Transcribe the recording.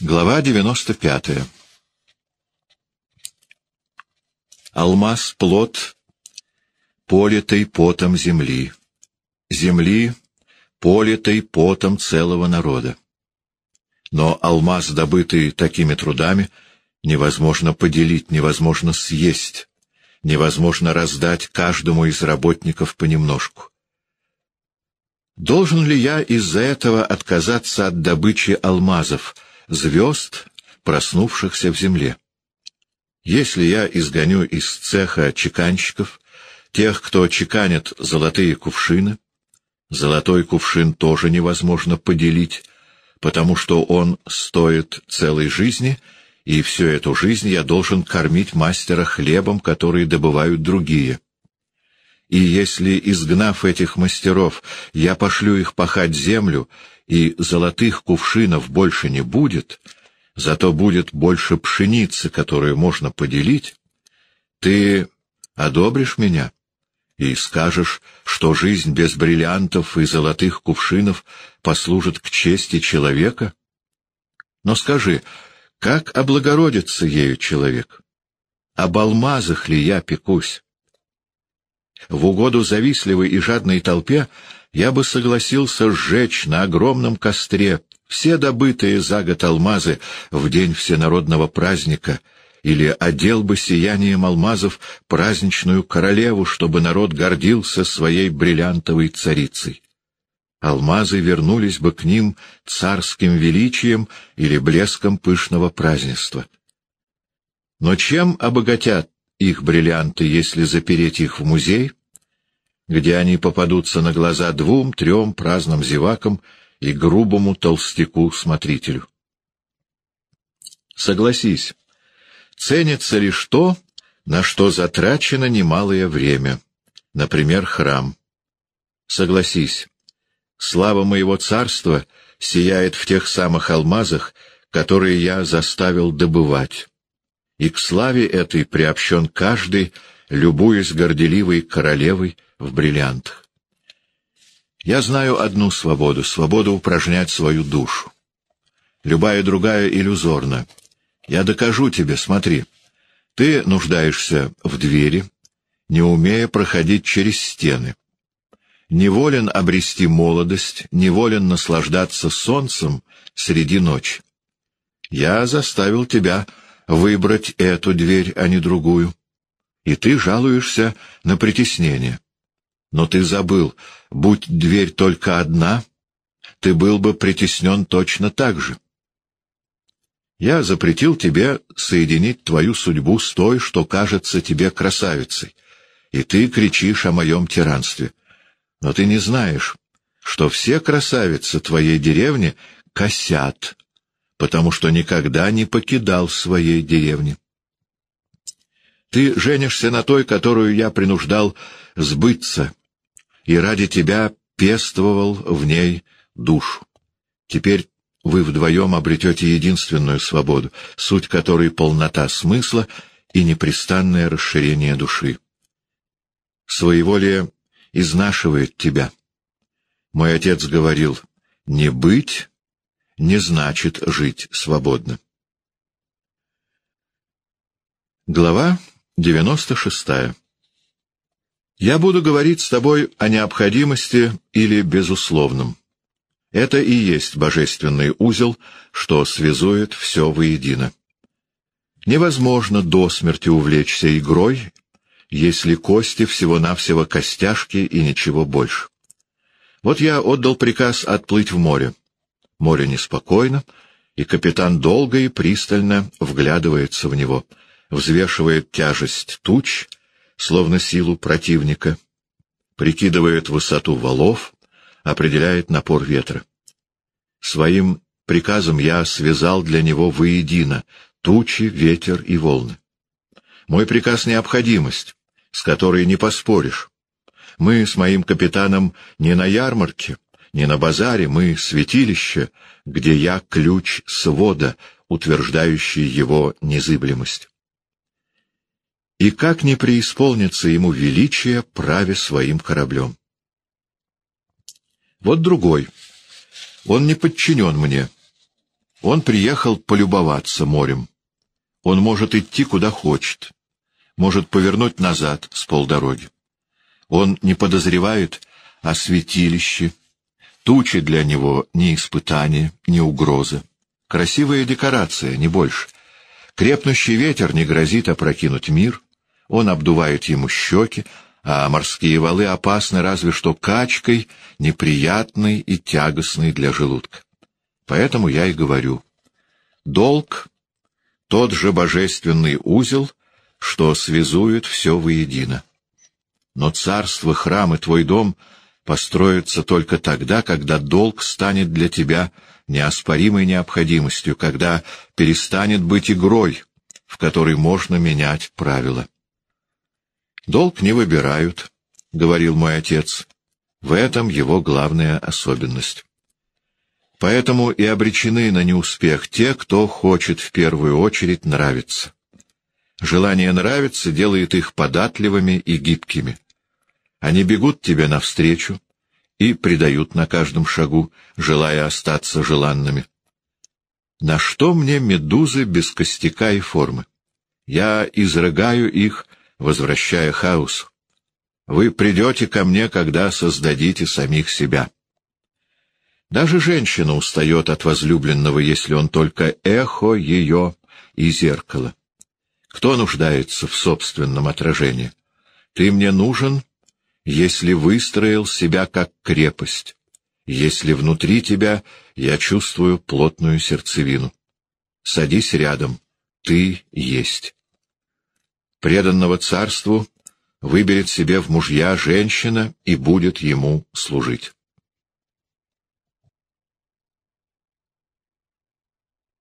Глава 95. Алмаз — плод, политый потом земли. Земли, политый потом целого народа. Но алмаз, добытый такими трудами, невозможно поделить, невозможно съесть, невозможно раздать каждому из работников понемножку. Должен ли я из-за этого отказаться от добычи алмазов — звезд, проснувшихся в земле. Если я изгоню из цеха чеканщиков, тех, кто чеканит золотые кувшины, золотой кувшин тоже невозможно поделить, потому что он стоит целой жизни, и всю эту жизнь я должен кормить мастера хлебом, который добывают другие. И если, изгнав этих мастеров, я пошлю их пахать землю, и золотых кувшинов больше не будет, зато будет больше пшеницы, которую можно поделить, ты одобришь меня и скажешь, что жизнь без бриллиантов и золотых кувшинов послужит к чести человека? Но скажи, как облагородится ею человек? Об алмазах ли я пекусь? В угоду завистливой и жадной толпе я бы согласился сжечь на огромном костре все добытые за год алмазы в день всенародного праздника, или одел бы сиянием алмазов праздничную королеву, чтобы народ гордился своей бриллиантовой царицей. Алмазы вернулись бы к ним царским величием или блеском пышного празднества. Но чем обогатят их бриллианты, если запереть их в музей, где они попадутся на глаза двум-трем праздным зевакам и грубому толстяку-смотрителю. Согласись, ценится лишь то, на что затрачено немалое время, например, храм. Согласись, слава моего царства сияет в тех самых алмазах, которые я заставил добывать. И к славе этой приобщен каждый, любуясь горделивой королевой, в бриллиантах. Я знаю одну свободу — свободу упражнять свою душу. Любая другая иллюзорна. Я докажу тебе, смотри. Ты нуждаешься в двери, не умея проходить через стены. Неволен обрести молодость, неволен наслаждаться солнцем среди ночи. Я заставил тебя выбрать эту дверь, а не другую. И ты жалуешься на притеснение. Но ты забыл, будь дверь только одна, ты был бы притеснен точно так же. Я запретил тебе соединить твою судьбу с той, что кажется тебе красавицей, и ты кричишь о моем тиранстве. Но ты не знаешь, что все красавицы твоей деревни косят, потому что никогда не покидал своей деревни. Ты женишься на той, которую я принуждал сбыться, и ради тебя пестовал в ней душу. Теперь вы вдвоем обретете единственную свободу, суть которой — полнота смысла и непрестанное расширение души. Своеволие изнашивает тебя. Мой отец говорил, не быть не значит жить свободно. Глава девяносто шестая я буду говорить с тобой о необходимости или безусловном. Это и есть божественный узел, что связует все воедино. Невозможно до смерти увлечься игрой, если кости всего-навсего костяшки и ничего больше. Вот я отдал приказ отплыть в море. Море неспокойно, и капитан долго и пристально вглядывается в него, взвешивает тяжесть туч — словно силу противника, прикидывает высоту валов, определяет напор ветра. Своим приказом я связал для него воедино тучи, ветер и волны. Мой приказ — необходимость, с которой не поспоришь. Мы с моим капитаном не на ярмарке, не на базаре, мы — святилище, где я ключ свода, утверждающий его незыблемость и как не преисполнится ему величие праве своим кораблем. Вот другой. Он не подчинен мне. Он приехал полюбоваться морем. Он может идти куда хочет, может повернуть назад с полдороги. Он не подозревает о святилище. Тучи для него не испытание, не угроза. Красивая декорация, не больше. Крепнущий ветер не грозит опрокинуть мир. Он обдувает ему щеки, а морские валы опасны разве что качкой, неприятной и тягостной для желудка. Поэтому я и говорю. Долг — тот же божественный узел, что связует все воедино. Но царство, храм и твой дом построятся только тогда, когда долг станет для тебя неоспоримой необходимостью, когда перестанет быть игрой, в которой можно менять правила. Долг не выбирают, — говорил мой отец. В этом его главная особенность. Поэтому и обречены на неуспех те, кто хочет в первую очередь нравиться. Желание нравиться делает их податливыми и гибкими. Они бегут тебе навстречу и предают на каждом шагу, желая остаться желанными. На что мне медузы без костяка и формы? Я изрыгаю их, возвращая хаос. Вы придете ко мне, когда создадите самих себя. Даже женщина устает от возлюбленного, если он только эхо ее и зеркало. Кто нуждается в собственном отражении? Ты мне нужен, если выстроил себя как крепость, если внутри тебя я чувствую плотную сердцевину. Садись рядом, ты есть. Преданного царству выберет себе в мужья женщина и будет ему служить.